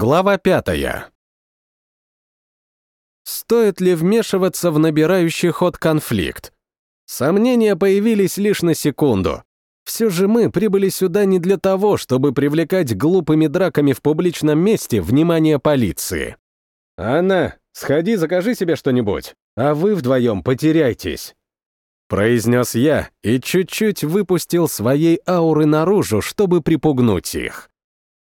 Глава пятая. Стоит ли вмешиваться в набирающий ход конфликт? Сомнения появились лишь на секунду. Все же мы прибыли сюда не для того, чтобы привлекать глупыми драками в публичном месте внимание полиции. «Анна, сходи, закажи себе что-нибудь, а вы вдвоем потеряйтесь», произнес я и чуть-чуть выпустил своей ауры наружу, чтобы припугнуть их.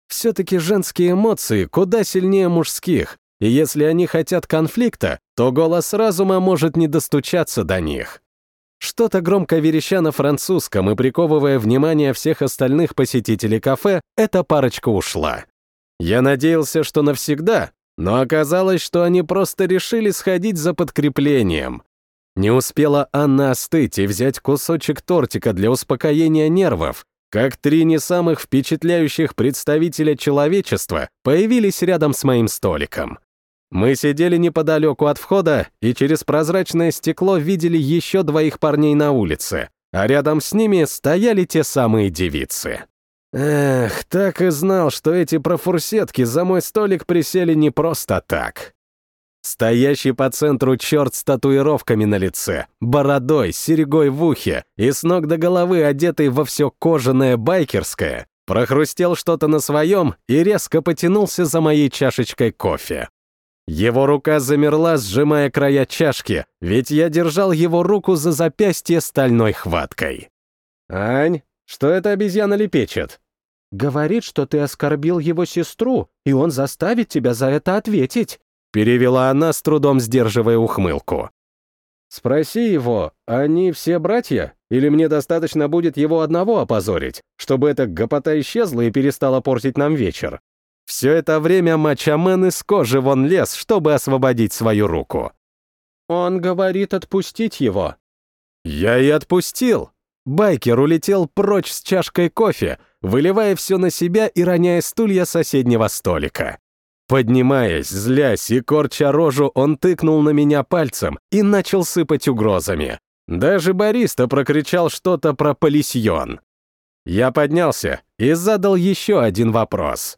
Все-таки женские эмоции куда сильнее мужских, и если они хотят конфликта, то голос разума может не достучаться до них. Что-то громко вереща на французском и приковывая внимание всех остальных посетителей кафе, эта парочка ушла. Я надеялся, что навсегда, но оказалось, что они просто решили сходить за подкреплением. Не успела Анна остыть и взять кусочек тортика для успокоения нервов, как три не самых впечатляющих представителя человечества появились рядом с моим столиком. Мы сидели неподалеку от входа и через прозрачное стекло видели еще двоих парней на улице, а рядом с ними стояли те самые девицы. Эх, так и знал, что эти профурсетки за мой столик присели не просто так. Стоящий по центру черт с татуировками на лице, бородой, серегой в ухе и с ног до головы одетый во все кожаное байкерское, прохрустел что-то на своем и резко потянулся за моей чашечкой кофе. Его рука замерла, сжимая края чашки, ведь я держал его руку за запястье стальной хваткой. «Ань, что это обезьяна лепечет?» «Говорит, что ты оскорбил его сестру, и он заставит тебя за это ответить», Перевела она, с трудом сдерживая ухмылку. «Спроси его, они все братья? Или мне достаточно будет его одного опозорить, чтобы эта гопота исчезла и перестала портить нам вечер?» Все это время Мачамен из кожи вон лез, чтобы освободить свою руку. «Он говорит отпустить его». «Я и отпустил». Байкер улетел прочь с чашкой кофе, выливая все на себя и роняя стулья соседнего столика. Поднимаясь, злясь и корча рожу, он тыкнул на меня пальцем и начал сыпать угрозами. Даже бариста прокричал что-то про полисьон. Я поднялся и задал еще один вопрос.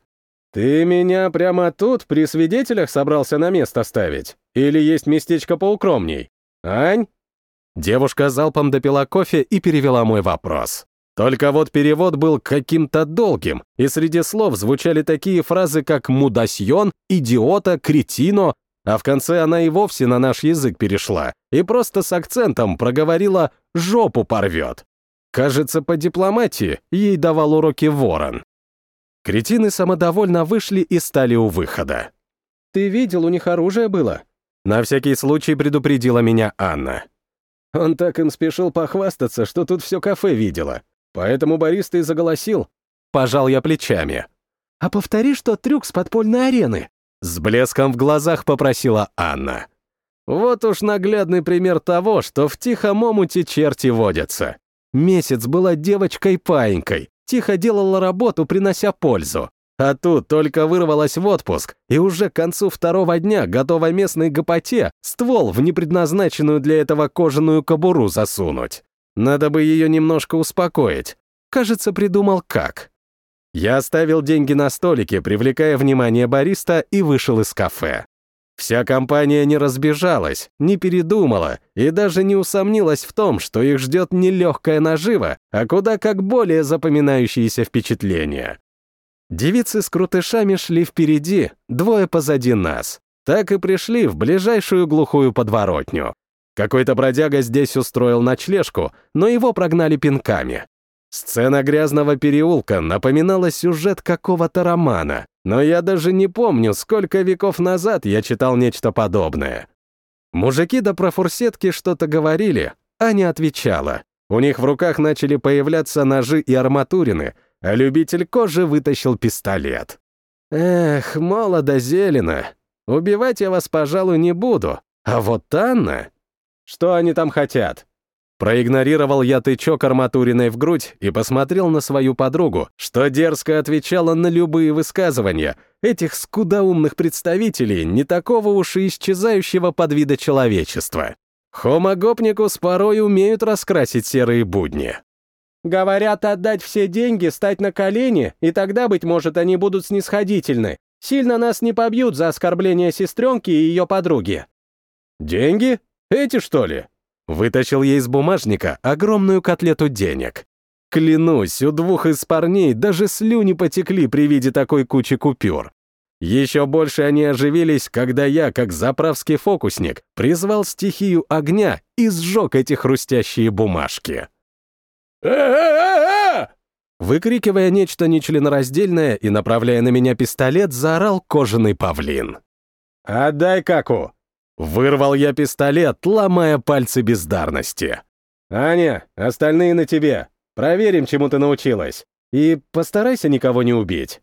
«Ты меня прямо тут при свидетелях собрался на место ставить? Или есть местечко поукромней? Ань?» Девушка залпом допила кофе и перевела мой вопрос. Только вот перевод был каким-то долгим, и среди слов звучали такие фразы, как «мудасьон», «идиота», «кретино», а в конце она и вовсе на наш язык перешла и просто с акцентом проговорила «жопу порвет». Кажется, по дипломатии ей давал уроки ворон. Кретины самодовольно вышли и стали у выхода. «Ты видел, у них оружие было?» На всякий случай предупредила меня Анна. Он так им спешил похвастаться, что тут все кафе видела. Поэтому бариста и заголосил. Пожал я плечами. «А повтори, что трюк с подпольной арены!» С блеском в глазах попросила Анна. Вот уж наглядный пример того, что в тихом омуте черти водятся. Месяц была девочкой-паинькой, тихо делала работу, принося пользу. А тут только вырвалась в отпуск, и уже к концу второго дня готова местной гопоте ствол в непредназначенную для этого кожаную кобуру засунуть. Надо бы ее немножко успокоить. Кажется, придумал как. Я оставил деньги на столике, привлекая внимание бариста, и вышел из кафе. Вся компания не разбежалась, не передумала и даже не усомнилась в том, что их ждет не легкая нажива, а куда как более запоминающиеся впечатления. Девицы с крутышами шли впереди, двое позади нас. Так и пришли в ближайшую глухую подворотню. Какой-то бродяга здесь устроил ночлежку, но его прогнали пинками. Сцена грязного переулка напоминала сюжет какого-то романа, но я даже не помню, сколько веков назад я читал нечто подобное. Мужики до профурсетки что-то говорили, а не отвечала. У них в руках начали появляться ножи и арматурины, а любитель кожи вытащил пистолет. Эх, молодо зелено. Убивать я вас, пожалуй, не буду. А вот Анна... Что они там хотят?» Проигнорировал я тычок арматуриной в грудь и посмотрел на свою подругу, что дерзко отвечала на любые высказывания этих скудоумных представителей не такого уж и исчезающего подвида человечества. Хомогопникус порой умеют раскрасить серые будни. «Говорят, отдать все деньги, стать на колени, и тогда, быть может, они будут снисходительны. Сильно нас не побьют за оскорбление сестренки и ее подруги». «Деньги? Эти, что ли?» Вытащил я из бумажника огромную котлету денег. Клянусь, у двух из парней даже слюни потекли при виде такой кучи купюр. Еще больше они оживились, когда я, как заправский фокусник, призвал стихию огня и сжег эти хрустящие бумажки. Выкрикивая нечто нечленораздельное и направляя на меня пистолет, заорал кожаный павлин. «Отдай каку!» Вырвал я пистолет, ломая пальцы бездарности. «Аня, остальные на тебе. Проверим, чему ты научилась. И постарайся никого не убить».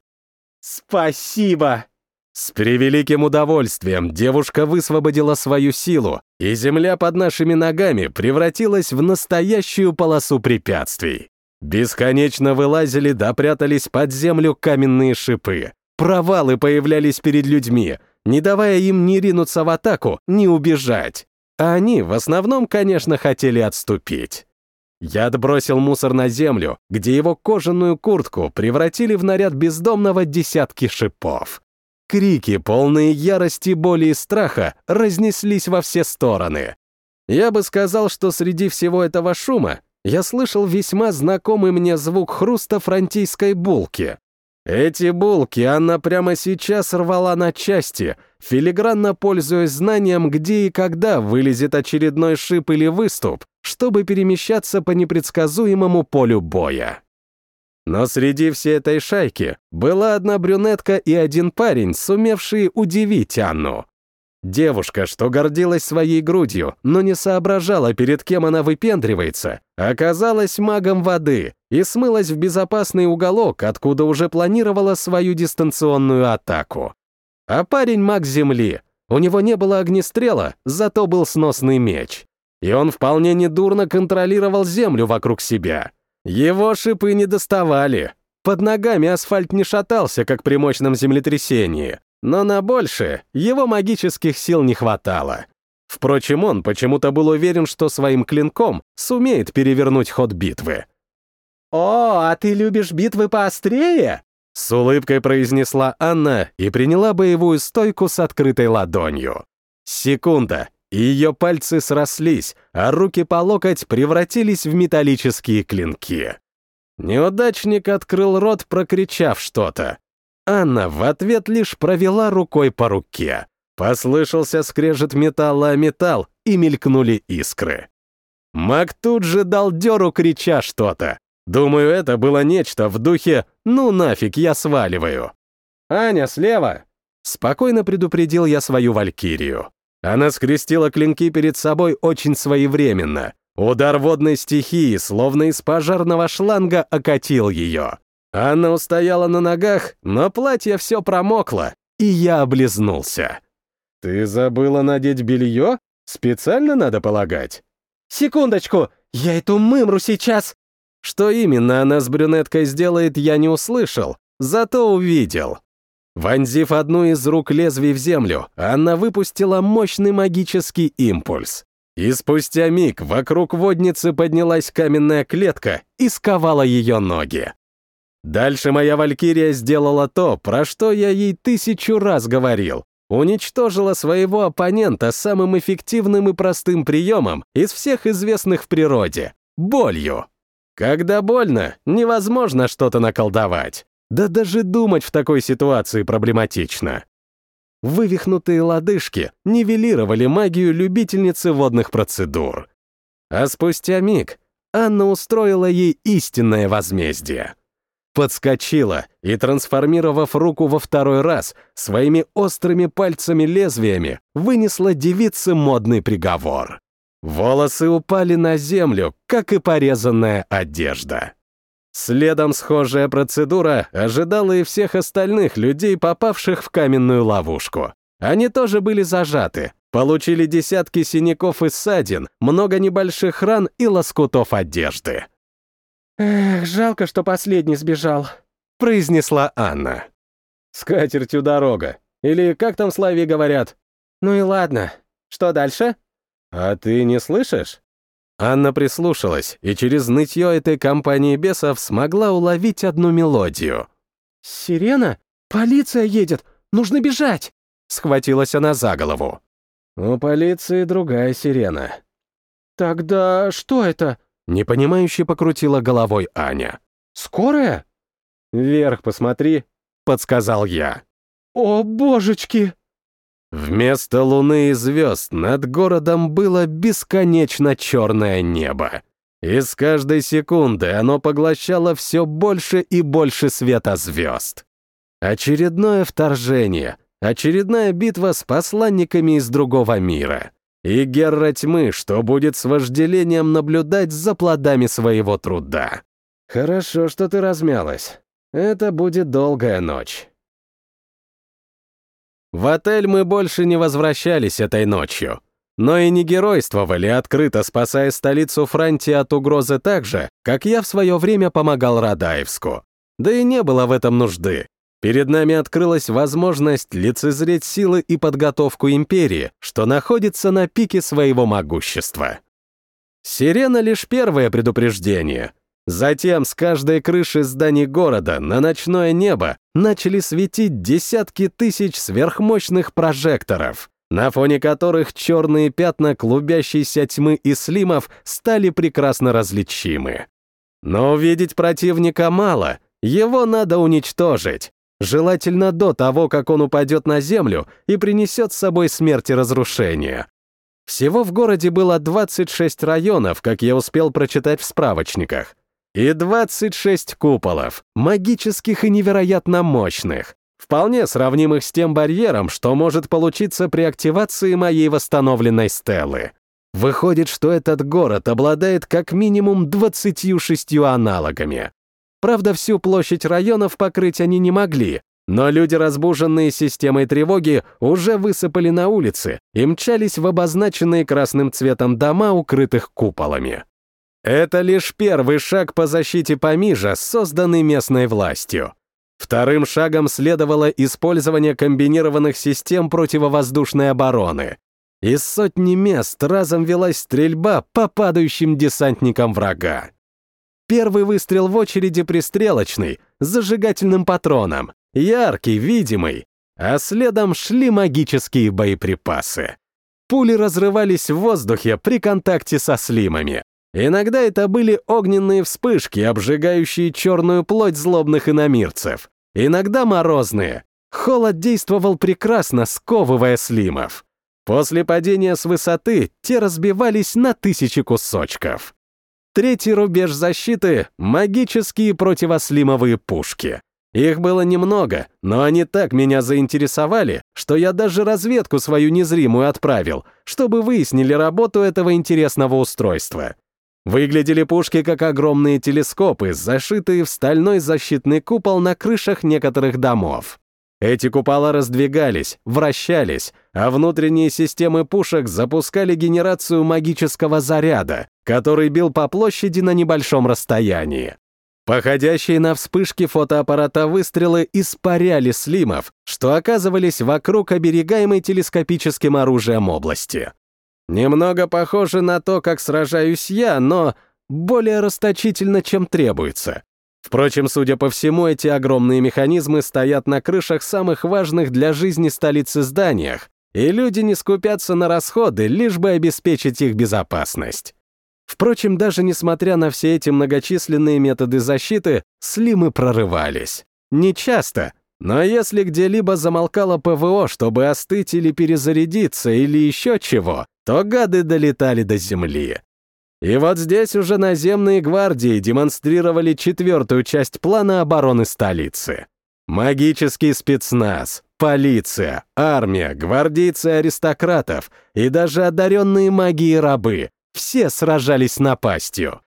«Спасибо!» С превеликим удовольствием девушка высвободила свою силу, и земля под нашими ногами превратилась в настоящую полосу препятствий. Бесконечно вылазили да прятались под землю каменные шипы. Провалы появлялись перед людьми, не давая им ни ринуться в атаку, ни убежать. А они в основном, конечно, хотели отступить. Я отбросил мусор на землю, где его кожаную куртку превратили в наряд бездомного десятки шипов. Крики, полные ярости, боли и страха, разнеслись во все стороны. Я бы сказал, что среди всего этого шума я слышал весьма знакомый мне звук хруста франтийской булки. Эти булки она прямо сейчас рвала на части, филигранно пользуясь знанием, где и когда вылезет очередной шип или выступ, чтобы перемещаться по непредсказуемому полю боя. Но среди всей этой шайки была одна брюнетка и один парень, сумевшие удивить Анну. Девушка, что гордилась своей грудью, но не соображала, перед кем она выпендривается, оказалась магом воды и смылась в безопасный уголок, откуда уже планировала свою дистанционную атаку. А парень маг земли. У него не было огнестрела, зато был сносный меч. И он вполне недурно контролировал землю вокруг себя. Его шипы не доставали. Под ногами асфальт не шатался, как при мощном землетрясении. Но на больше его магических сил не хватало. Впрочем, он почему-то был уверен, что своим клинком сумеет перевернуть ход битвы. «О, а ты любишь битвы поострее?» С улыбкой произнесла Анна и приняла боевую стойку с открытой ладонью. Секунда, и ее пальцы срослись, а руки по локоть превратились в металлические клинки. Неудачник открыл рот, прокричав что-то, Анна в ответ лишь провела рукой по руке. Послышался скрежет металла о металл, и мелькнули искры. Мак тут же дал дёру, крича что-то. Думаю, это было нечто в духе «ну нафиг, я сваливаю». «Аня, слева!» Спокойно предупредил я свою валькирию. Она скрестила клинки перед собой очень своевременно. Удар водной стихии, словно из пожарного шланга, окатил ее. Анна устояла на ногах, но платье все промокло, и я облизнулся. «Ты забыла надеть белье? Специально надо полагать?» «Секундочку, я эту мымру сейчас...» Что именно она с брюнеткой сделает, я не услышал, зато увидел. Вонзив одну из рук лезвий в землю, она выпустила мощный магический импульс. И спустя миг вокруг водницы поднялась каменная клетка и сковала ее ноги. Дальше моя валькирия сделала то, про что я ей тысячу раз говорил. Уничтожила своего оппонента самым эффективным и простым приемом из всех известных в природе — болью. Когда больно, невозможно что-то наколдовать. Да даже думать в такой ситуации проблематично. Вывихнутые лодыжки нивелировали магию любительницы водных процедур. А спустя миг Анна устроила ей истинное возмездие подскочила и, трансформировав руку во второй раз, своими острыми пальцами-лезвиями вынесла девице модный приговор. Волосы упали на землю, как и порезанная одежда. Следом схожая процедура ожидала и всех остальных людей, попавших в каменную ловушку. Они тоже были зажаты, получили десятки синяков и ссадин, много небольших ран и лоскутов одежды. «Эх, жалко, что последний сбежал», — произнесла Анна. «С катертью дорога. Или как там Славе говорят?» «Ну и ладно. Что дальше?» «А ты не слышишь?» Анна прислушалась и через нытье этой компании бесов смогла уловить одну мелодию. «Сирена? Полиция едет! Нужно бежать!» Схватилась она за голову. «У полиции другая сирена». «Тогда что это?» Непонимающе покрутила головой Аня. «Скорая?» «Вверх посмотри», — подсказал я. «О, божечки!» Вместо луны и звезд над городом было бесконечно черное небо. И с каждой секунды оно поглощало все больше и больше света звезд. Очередное вторжение, очередная битва с посланниками из другого мира. И Герра тьмы, что будет с вожделением наблюдать за плодами своего труда. «Хорошо, что ты размялась. Это будет долгая ночь». В отель мы больше не возвращались этой ночью, но и не геройствовали, открыто спасая столицу Франции от угрозы так же, как я в свое время помогал Радаевску. Да и не было в этом нужды. Перед нами открылась возможность лицезреть силы и подготовку империи, что находится на пике своего могущества. Сирена — лишь первое предупреждение — Затем с каждой крыши зданий города на ночное небо начали светить десятки тысяч сверхмощных прожекторов, на фоне которых черные пятна клубящейся тьмы и слимов стали прекрасно различимы. Но увидеть противника мало, его надо уничтожить. Желательно до того, как он упадет на землю и принесет с собой смерть и разрушение. Всего в городе было 26 районов, как я успел прочитать в справочниках и 26 куполов, магических и невероятно мощных, вполне сравнимых с тем барьером, что может получиться при активации моей восстановленной стелы. Выходит, что этот город обладает как минимум 26 аналогами. Правда, всю площадь районов покрыть они не могли, но люди, разбуженные системой тревоги, уже высыпали на улицы и мчались в обозначенные красным цветом дома, укрытых куполами. Это лишь первый шаг по защите Памижа, созданный местной властью. Вторым шагом следовало использование комбинированных систем противовоздушной обороны. Из сотни мест разом велась стрельба по падающим десантникам врага. Первый выстрел в очереди пристрелочный, с зажигательным патроном, яркий, видимый, а следом шли магические боеприпасы. Пули разрывались в воздухе при контакте со слимами. Иногда это были огненные вспышки, обжигающие черную плоть злобных иномирцев. Иногда морозные. Холод действовал прекрасно, сковывая слимов. После падения с высоты те разбивались на тысячи кусочков. Третий рубеж защиты — магические противослимовые пушки. Их было немного, но они так меня заинтересовали, что я даже разведку свою незримую отправил, чтобы выяснили работу этого интересного устройства. Выглядели пушки как огромные телескопы, зашитые в стальной защитный купол на крышах некоторых домов. Эти купола раздвигались, вращались, а внутренние системы пушек запускали генерацию магического заряда, который бил по площади на небольшом расстоянии. Походящие на вспышки фотоаппарата выстрелы испаряли слимов, что оказывались вокруг оберегаемой телескопическим оружием области. Немного похоже на то, как сражаюсь я, но более расточительно, чем требуется. Впрочем, судя по всему, эти огромные механизмы стоят на крышах самых важных для жизни столицы зданиях, и люди не скупятся на расходы, лишь бы обеспечить их безопасность. Впрочем, даже несмотря на все эти многочисленные методы защиты, слимы прорывались. Не часто, но если где-либо замолкало ПВО, чтобы остыть или перезарядиться, или еще чего, то гады долетали до земли. И вот здесь уже наземные гвардии демонстрировали четвертую часть плана обороны столицы. Магический спецназ, полиция, армия, гвардейцы аристократов и даже одаренные маги и рабы — все сражались напастью.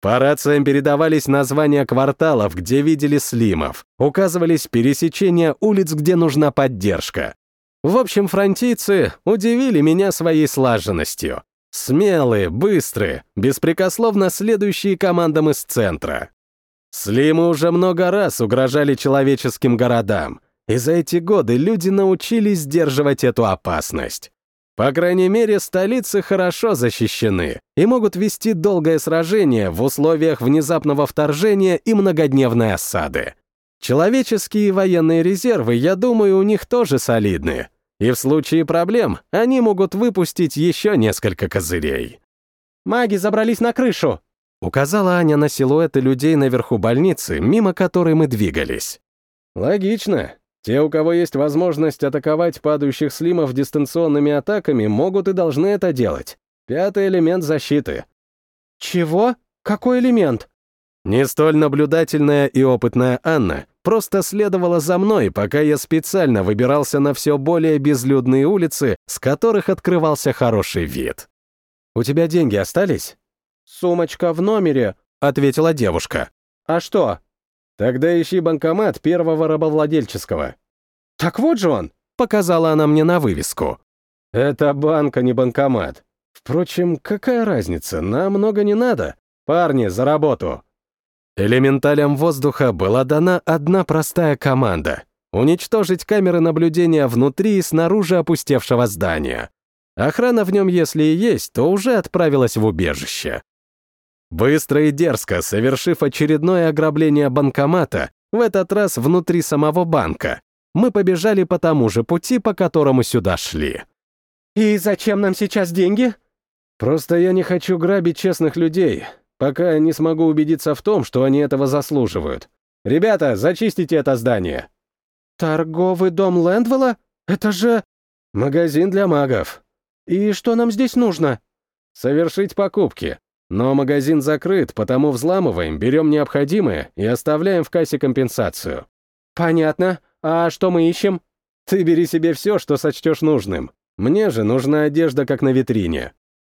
По рациям передавались названия кварталов, где видели слимов, указывались пересечения улиц, где нужна поддержка. В общем, фронтийцы удивили меня своей слаженностью. Смелые, быстрые, беспрекословно следующие командам из центра. Слимы уже много раз угрожали человеческим городам, и за эти годы люди научились сдерживать эту опасность. По крайней мере, столицы хорошо защищены и могут вести долгое сражение в условиях внезапного вторжения и многодневной осады. Человеческие и военные резервы, я думаю, у них тоже солидные. И в случае проблем они могут выпустить еще несколько козырей. «Маги забрались на крышу!» Указала Аня на силуэты людей наверху больницы, мимо которой мы двигались. Логично. Те, у кого есть возможность атаковать падающих слимов дистанционными атаками, могут и должны это делать. Пятый элемент защиты. «Чего? Какой элемент?» Не столь наблюдательная и опытная Анна просто следовала за мной, пока я специально выбирался на все более безлюдные улицы, с которых открывался хороший вид. «У тебя деньги остались?» «Сумочка в номере», — ответила девушка. «А что?» «Тогда ищи банкомат первого рабовладельческого». «Так вот же он!» — показала она мне на вывеску. «Это банк, а не банкомат. Впрочем, какая разница, нам много не надо. Парни, за работу!» Элементалям воздуха была дана одна простая команда — уничтожить камеры наблюдения внутри и снаружи опустевшего здания. Охрана в нем, если и есть, то уже отправилась в убежище. Быстро и дерзко, совершив очередное ограбление банкомата, в этот раз внутри самого банка, мы побежали по тому же пути, по которому сюда шли. «И зачем нам сейчас деньги?» «Просто я не хочу грабить честных людей, пока не смогу убедиться в том, что они этого заслуживают. Ребята, зачистите это здание!» «Торговый дом Лэндвелла? Это же...» «Магазин для магов». «И что нам здесь нужно?» «Совершить покупки. Но магазин закрыт, потому взламываем, берем необходимое и оставляем в кассе компенсацию». «Понятно. А что мы ищем?» «Ты бери себе все, что сочтешь нужным. Мне же нужна одежда, как на витрине».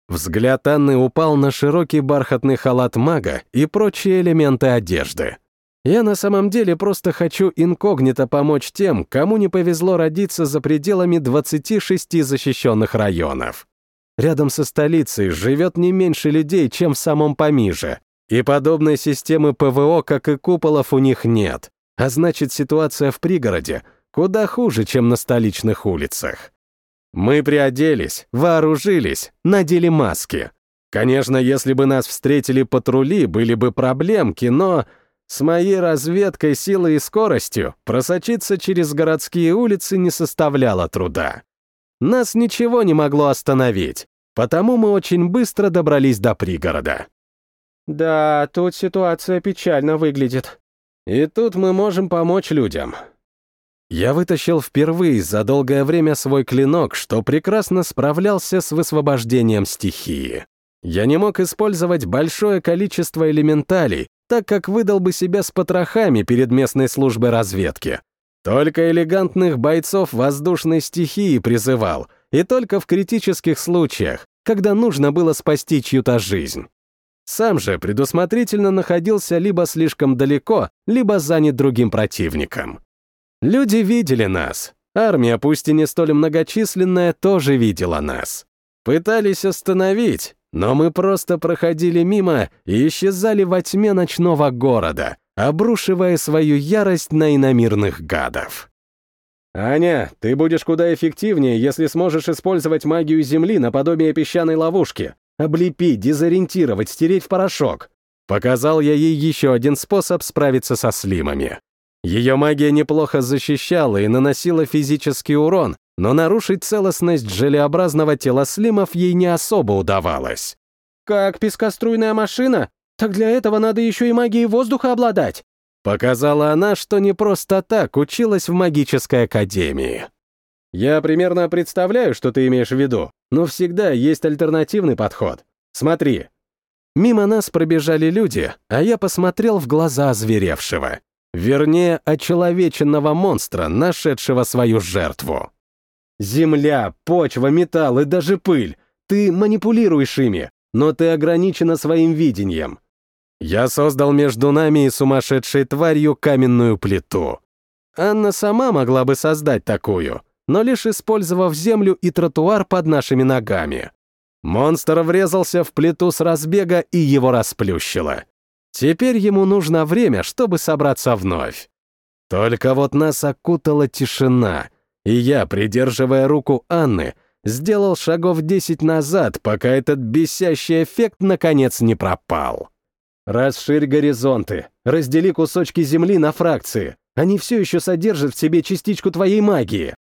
Взгляд Анны упал на широкий бархатный халат мага и прочие элементы одежды. Я на самом деле просто хочу инкогнито помочь тем, кому не повезло родиться за пределами 26 защищенных районов. Рядом со столицей живет не меньше людей, чем в самом Памиже. И подобной системы ПВО, как и куполов, у них нет. А значит, ситуация в пригороде куда хуже, чем на столичных улицах. Мы приоделись, вооружились, надели маски. Конечно, если бы нас встретили патрули, были бы проблемки, но с моей разведкой, силой и скоростью просочиться через городские улицы не составляло труда. Нас ничего не могло остановить, потому мы очень быстро добрались до пригорода. «Да, тут ситуация печально выглядит». «И тут мы можем помочь людям». Я вытащил впервые за долгое время свой клинок, что прекрасно справлялся с высвобождением стихии. Я не мог использовать большое количество элементалей, так как выдал бы себя с потрохами перед местной службой разведки. Только элегантных бойцов воздушной стихии призывал, и только в критических случаях, когда нужно было спасти чью-то жизнь. Сам же предусмотрительно находился либо слишком далеко, либо занят другим противником. Люди видели нас. Армия, пусть и не столь многочисленная, тоже видела нас. Пытались остановить, но мы просто проходили мимо и исчезали во тьме ночного города, обрушивая свою ярость на иномирных гадов. «Аня, ты будешь куда эффективнее, если сможешь использовать магию Земли наподобие песчаной ловушки. Облепить, дезориентировать, стереть в порошок». Показал я ей еще один способ справиться со слимами. Ее магия неплохо защищала и наносила физический урон, но нарушить целостность желеобразного тела слимов ей не особо удавалось. «Как пескоструйная машина? Так для этого надо еще и магией воздуха обладать!» Показала она, что не просто так училась в магической академии. «Я примерно представляю, что ты имеешь в виду, но всегда есть альтернативный подход. Смотри». Мимо нас пробежали люди, а я посмотрел в глаза озверевшего. Вернее, очеловеченного монстра, нашедшего свою жертву. «Земля, почва, металл и даже пыль. Ты манипулируешь ими но ты ограничена своим видением. Я создал между нами и сумасшедшей тварью каменную плиту. Анна сама могла бы создать такую, но лишь использовав землю и тротуар под нашими ногами. Монстр врезался в плиту с разбега и его расплющило. Теперь ему нужно время, чтобы собраться вновь. Только вот нас окутала тишина, и я, придерживая руку Анны, сделал шагов десять назад, пока этот бесящий эффект наконец не пропал. Расширь горизонты, раздели кусочки земли на фракции. Они все еще содержат в себе частичку твоей магии.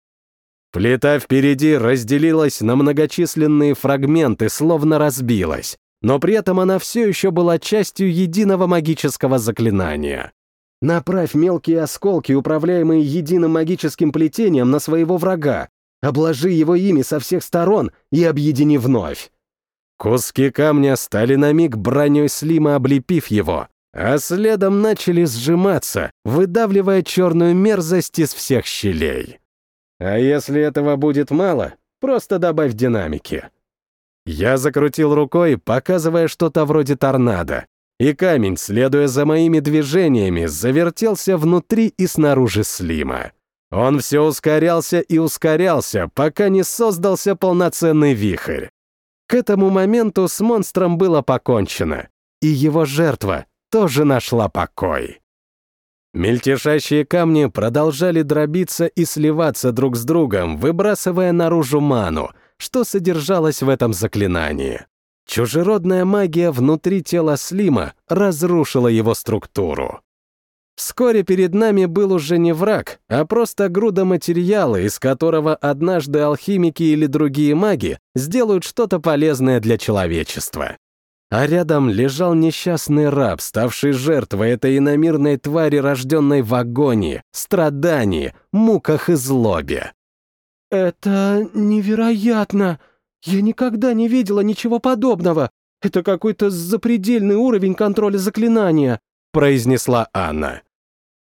Плита впереди разделилась на многочисленные фрагменты, словно разбилась, но при этом она все еще была частью единого магического заклинания. Направь мелкие осколки, управляемые единым магическим плетением, на своего врага. Обложи его ими со всех сторон и объедини вновь. Куски камня стали на миг броней Слима, облепив его, а следом начали сжиматься, выдавливая черную мерзость из всех щелей. А если этого будет мало, просто добавь динамики. Я закрутил рукой, показывая что-то вроде торнадо, и камень, следуя за моими движениями, завертелся внутри и снаружи Слима. Он все ускорялся и ускорялся, пока не создался полноценный вихрь. К этому моменту с монстром было покончено, и его жертва тоже нашла покой. Мельтешащие камни продолжали дробиться и сливаться друг с другом, выбрасывая наружу ману, что содержалось в этом заклинании. Чужеродная магия внутри тела Слима разрушила его структуру. Вскоре перед нами был уже не враг, а просто груда материала, из которого однажды алхимики или другие маги сделают что-то полезное для человечества. А рядом лежал несчастный раб, ставший жертвой этой иномирной твари, рожденной в агонии, страдании, муках и злобе. «Это невероятно! Я никогда не видела ничего подобного! Это какой-то запредельный уровень контроля заклинания!» Произнесла Анна.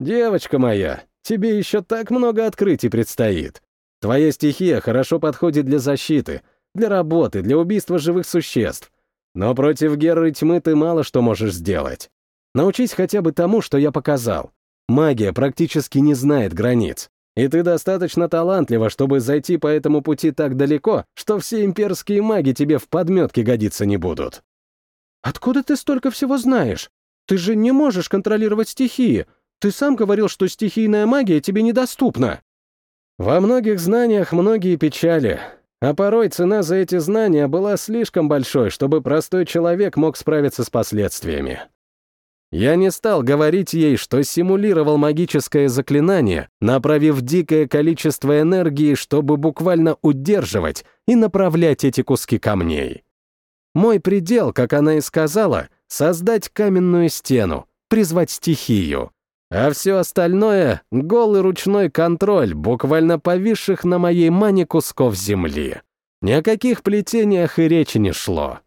«Девочка моя, тебе еще так много открытий предстоит. Твоя стихия хорошо подходит для защиты, для работы, для убийства живых существ. Но против Герры тьмы ты мало что можешь сделать. Научись хотя бы тому, что я показал. Магия практически не знает границ. И ты достаточно талантлива, чтобы зайти по этому пути так далеко, что все имперские маги тебе в подметке годиться не будут. Откуда ты столько всего знаешь? Ты же не можешь контролировать стихии. Ты сам говорил, что стихийная магия тебе недоступна. Во многих знаниях многие печали, а порой цена за эти знания была слишком большой, чтобы простой человек мог справиться с последствиями. Я не стал говорить ей, что симулировал магическое заклинание, направив дикое количество энергии, чтобы буквально удерживать и направлять эти куски камней. Мой предел, как она и сказала, создать каменную стену, призвать стихию. А все остальное — голый ручной контроль, буквально повисших на моей мане кусков земли. Ни о каких плетениях и речи не шло.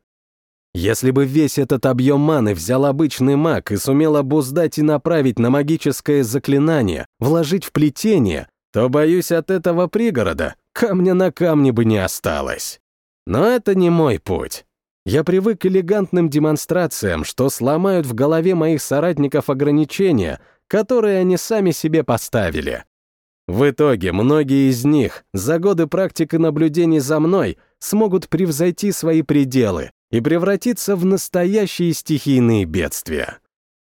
Если бы весь этот объем маны взял обычный маг и сумел обуздать и направить на магическое заклинание, вложить в плетение, то, боюсь, от этого пригорода камня на камне бы не осталось. Но это не мой путь. Я привык к элегантным демонстрациям, что сломают в голове моих соратников ограничения, которые они сами себе поставили. В итоге многие из них за годы практики наблюдений за мной смогут превзойти свои пределы и превратиться в настоящие стихийные бедствия.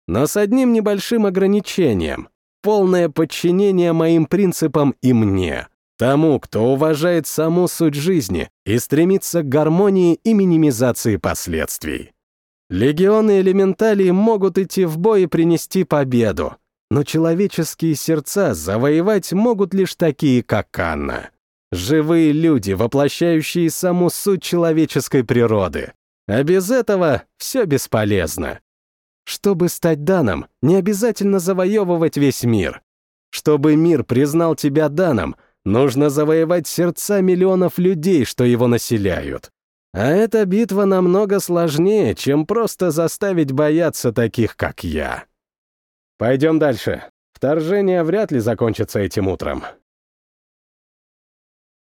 Но с одним небольшим ограничением — полное подчинение моим принципам и мне — Тому, кто уважает саму суть жизни и стремится к гармонии и минимизации последствий. Легионы элементалей могут идти в бой и принести победу, но человеческие сердца завоевать могут лишь такие, как Анна. Живые люди, воплощающие саму суть человеческой природы. А без этого все бесполезно. Чтобы стать Даном, не обязательно завоевывать весь мир. Чтобы мир признал тебя Даном — Нужно завоевать сердца миллионов людей, что его населяют. А эта битва намного сложнее, чем просто заставить бояться таких, как я. Пойдем дальше. Вторжение вряд ли закончится этим утром.